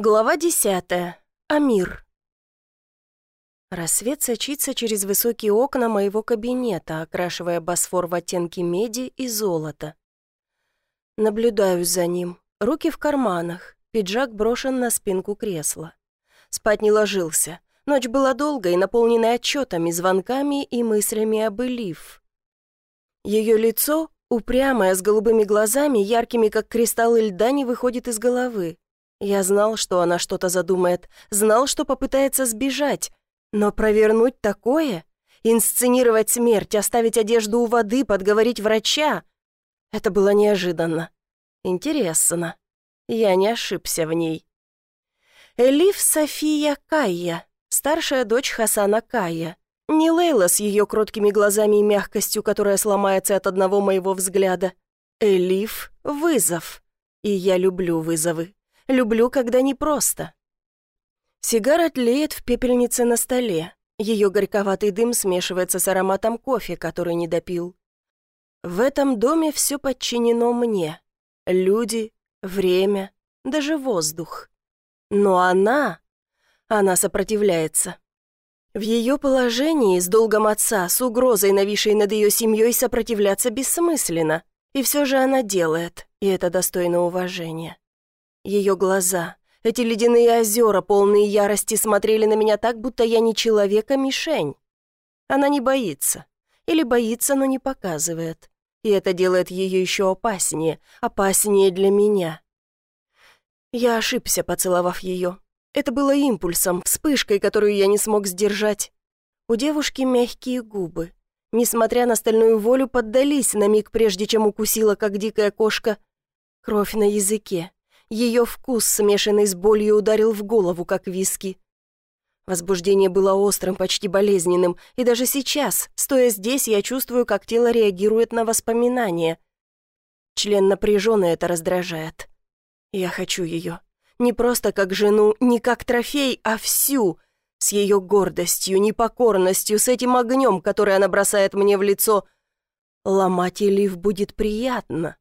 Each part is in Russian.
Глава десятая. Амир. Рассвет сочится через высокие окна моего кабинета, окрашивая Босфор в оттенки меди и золота. Наблюдаю за ним. Руки в карманах, пиджак брошен на спинку кресла. Спать не ложился. Ночь была долгой, наполненной отчетами, звонками и мыслями об Элиф. Ее лицо, упрямое, с голубыми глазами, яркими, как кристаллы льда, не выходит из головы. Я знал, что она что-то задумает, знал, что попытается сбежать. Но провернуть такое? Инсценировать смерть, оставить одежду у воды, подговорить врача? Это было неожиданно. Интересно. Я не ошибся в ней. Элиф София Кайя, старшая дочь Хасана Кайя. Не Лейла с ее кроткими глазами и мягкостью, которая сломается от одного моего взгляда. Элиф — вызов. И я люблю вызовы. Люблю, когда непросто. Сигара тлеет в пепельнице на столе. Ее горьковатый дым смешивается с ароматом кофе, который не допил. В этом доме все подчинено мне. Люди, время, даже воздух. Но она... Она сопротивляется. В ее положении, с долгом отца, с угрозой, нависшей над ее семьей, сопротивляться бессмысленно. И все же она делает, и это достойно уважения. Ее глаза, эти ледяные озера, полные ярости, смотрели на меня так, будто я не человек, а мишень. Она не боится. Или боится, но не показывает. И это делает ее еще опаснее, опаснее для меня. Я ошибся, поцеловав ее. Это было импульсом, вспышкой, которую я не смог сдержать. У девушки мягкие губы. Несмотря на стальную волю, поддались на миг, прежде чем укусила, как дикая кошка. Кровь на языке. Ее вкус, смешанный с болью, ударил в голову, как виски. Возбуждение было острым, почти болезненным, и даже сейчас, стоя здесь, я чувствую, как тело реагирует на воспоминания. Член напряженный это раздражает. Я хочу ее. Не просто как жену, не как трофей, а всю. С ее гордостью, непокорностью, с этим огнем, который она бросает мне в лицо. Ломать Элив будет приятно.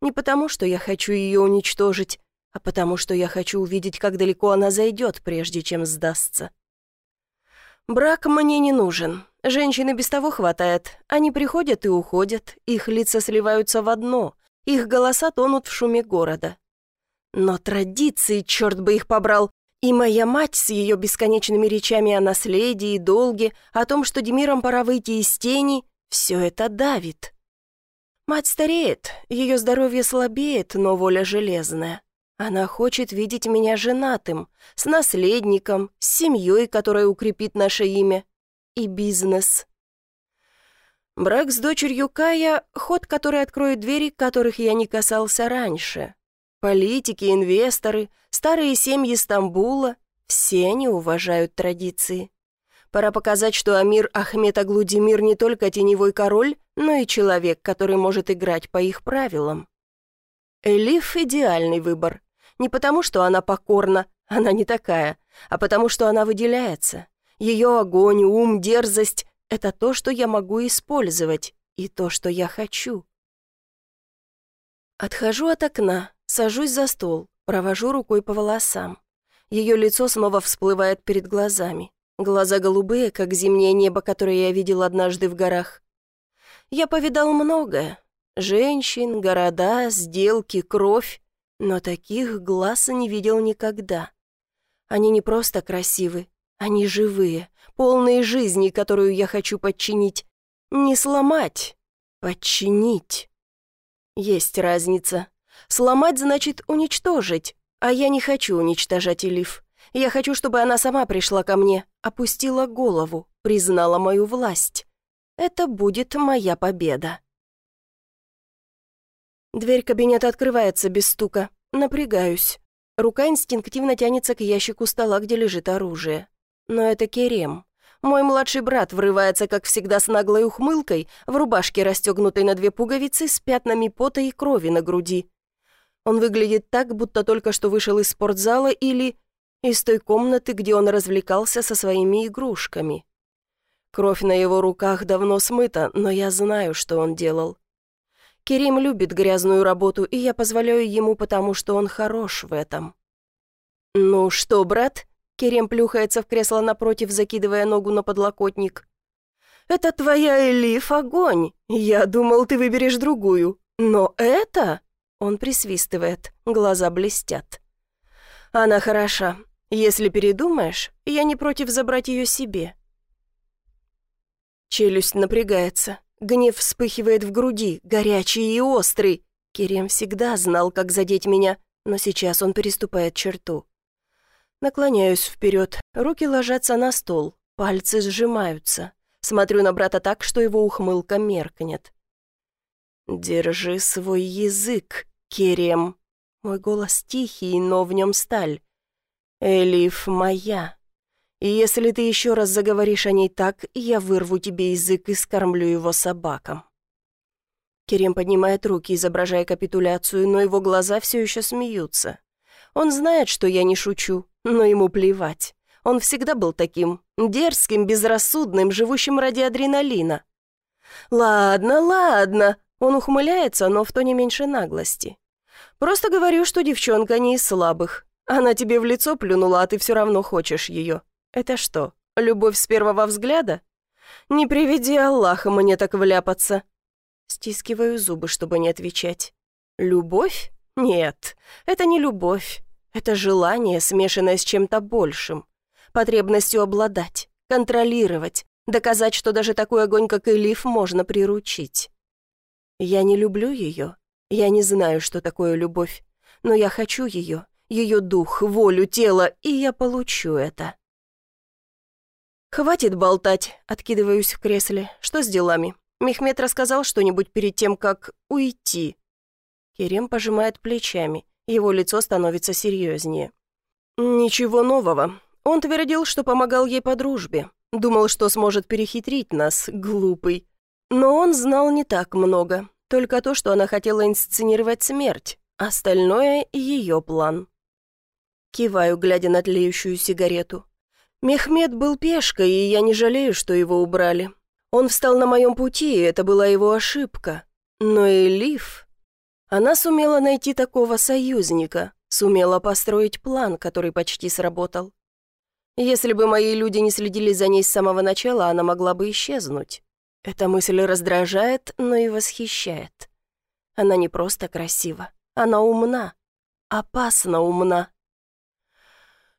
Не потому, что я хочу ее уничтожить, а потому что я хочу увидеть, как далеко она зайдет, прежде чем сдастся. Брак мне не нужен. Женщины без того хватает. Они приходят и уходят, их лица сливаются в одно, их голоса тонут в шуме города. Но традиции, черт бы их побрал, и моя мать с ее бесконечными речами о наследии и долге, о том, что Демирам пора выйти из тени, все это давит. Мать стареет, ее здоровье слабеет, но воля железная. Она хочет видеть меня женатым, с наследником, с семьей, которая укрепит наше имя, и бизнес. Брак с дочерью Кая — ход, который откроет двери, которых я не касался раньше. Политики, инвесторы, старые семьи Стамбула — все они уважают традиции. Пора показать, что Амир Ахмед Аглудимир не только теневой король, но и человек, который может играть по их правилам. Элиф — идеальный выбор. Не потому, что она покорна, она не такая, а потому, что она выделяется. Ее огонь, ум, дерзость — это то, что я могу использовать, и то, что я хочу. Отхожу от окна, сажусь за стол, провожу рукой по волосам. Ее лицо снова всплывает перед глазами. Глаза голубые, как зимнее небо, которое я видел однажды в горах. Я повидал многое. Женщин, города, сделки, кровь. Но таких глаз не видел никогда. Они не просто красивы, они живые, полные жизни, которую я хочу подчинить. Не сломать, подчинить. Есть разница. Сломать значит уничтожить, а я не хочу уничтожать Элиф. Я хочу, чтобы она сама пришла ко мне, опустила голову, признала мою власть. Это будет моя победа. Дверь кабинета открывается без стука. Напрягаюсь. Рука инстинктивно тянется к ящику стола, где лежит оружие. Но это Керем. Мой младший брат врывается, как всегда, с наглой ухмылкой, в рубашке, расстегнутой на две пуговицы, с пятнами пота и крови на груди. Он выглядит так, будто только что вышел из спортзала или из той комнаты, где он развлекался со своими игрушками. Кровь на его руках давно смыта, но я знаю, что он делал. Керим любит грязную работу, и я позволяю ему, потому что он хорош в этом. «Ну что, брат?» Керем плюхается в кресло напротив, закидывая ногу на подлокотник. «Это твоя Элиф огонь. Я думал, ты выберешь другую. Но это...» Он присвистывает, глаза блестят. «Она хороша. Если передумаешь, я не против забрать ее себе». Челюсть напрягается. Гнев вспыхивает в груди, горячий и острый. Керем всегда знал, как задеть меня, но сейчас он переступает черту. Наклоняюсь вперед, руки ложатся на стол, пальцы сжимаются. Смотрю на брата так, что его ухмылка меркнет. «Держи свой язык, Керем!» Мой голос тихий, но в нем сталь. «Элиф моя. И если ты еще раз заговоришь о ней так, я вырву тебе язык и скормлю его собакам». Керем поднимает руки, изображая капитуляцию, но его глаза все еще смеются. Он знает, что я не шучу, но ему плевать. Он всегда был таким, дерзким, безрассудным, живущим ради адреналина. «Ладно, ладно», он ухмыляется, но в то не меньше наглости. «Просто говорю, что девчонка не из слабых. Она тебе в лицо плюнула, а ты все равно хочешь ее. Это что, любовь с первого взгляда? Не приведи Аллаха мне так вляпаться». Стискиваю зубы, чтобы не отвечать. «Любовь? Нет, это не любовь. Это желание, смешанное с чем-то большим. Потребностью обладать, контролировать, доказать, что даже такой огонь, как Элиф, можно приручить. Я не люблю ее. Я не знаю, что такое любовь. Но я хочу ее, ее дух, волю, тело, и я получу это. «Хватит болтать», — откидываюсь в кресле. «Что с делами? Мехмед рассказал что-нибудь перед тем, как уйти?» Керем пожимает плечами. Его лицо становится серьезнее. «Ничего нового. Он твердил, что помогал ей по дружбе. Думал, что сможет перехитрить нас, глупый. Но он знал не так много. Только то, что она хотела инсценировать смерть. Остальное — ее план». Киваю, глядя на тлеющую сигарету. Мехмед был пешкой, и я не жалею, что его убрали. Он встал на моем пути, и это была его ошибка. Но Элиф... Она сумела найти такого союзника, сумела построить план, который почти сработал. Если бы мои люди не следили за ней с самого начала, она могла бы исчезнуть. Эта мысль раздражает, но и восхищает. Она не просто красива, она умна, опасно умна.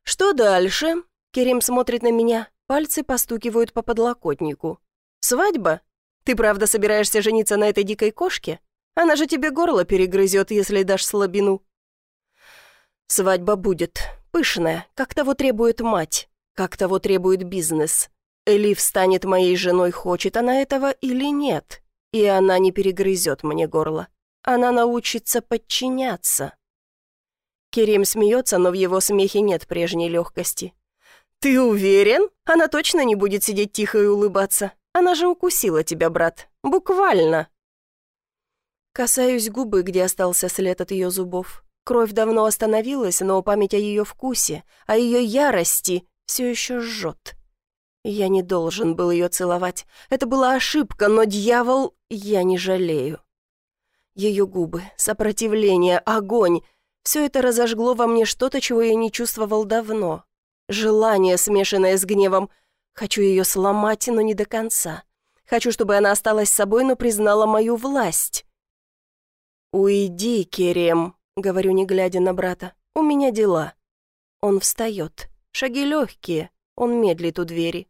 «Что дальше?» Керим смотрит на меня, пальцы постукивают по подлокотнику. «Свадьба? Ты правда собираешься жениться на этой дикой кошке?» Она же тебе горло перегрызет, если дашь слабину. Свадьба будет. Пышная, как того требует мать, как того требует бизнес. Элиф станет моей женой, хочет она этого или нет. И она не перегрызет мне горло. Она научится подчиняться. Керим смеется, но в его смехе нет прежней легкости. «Ты уверен? Она точно не будет сидеть тихо и улыбаться. Она же укусила тебя, брат. Буквально». Касаюсь губы, где остался след от ее зубов. Кровь давно остановилась, но память о ее вкусе, о ее ярости все еще жжет. Я не должен был ее целовать. Это была ошибка, но дьявол, я не жалею. Ее губы, сопротивление, огонь — все это разожгло во мне что-то, чего я не чувствовал давно. Желание, смешанное с гневом. Хочу ее сломать, но не до конца. Хочу, чтобы она осталась собой, но признала мою власть. «Уйди, Керем», — говорю, не глядя на брата. «У меня дела». Он встает. Шаги легкие. Он медлит у двери.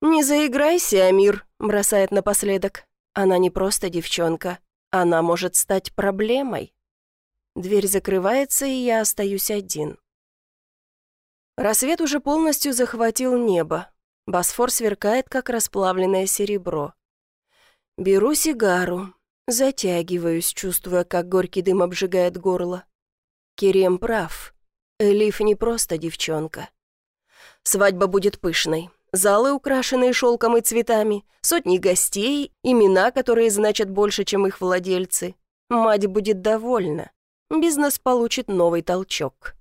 «Не заиграйся, Амир», — бросает напоследок. «Она не просто девчонка. Она может стать проблемой». Дверь закрывается, и я остаюсь один. Рассвет уже полностью захватил небо. Босфор сверкает, как расплавленное серебро. Беру сигару, Затягиваюсь, чувствуя, как горький дым обжигает горло. Керем прав. Элиф не просто девчонка. Свадьба будет пышной. Залы, украшенные шелком и цветами, сотни гостей, имена, которые значат больше, чем их владельцы. Мать будет довольна. Бизнес получит новый толчок.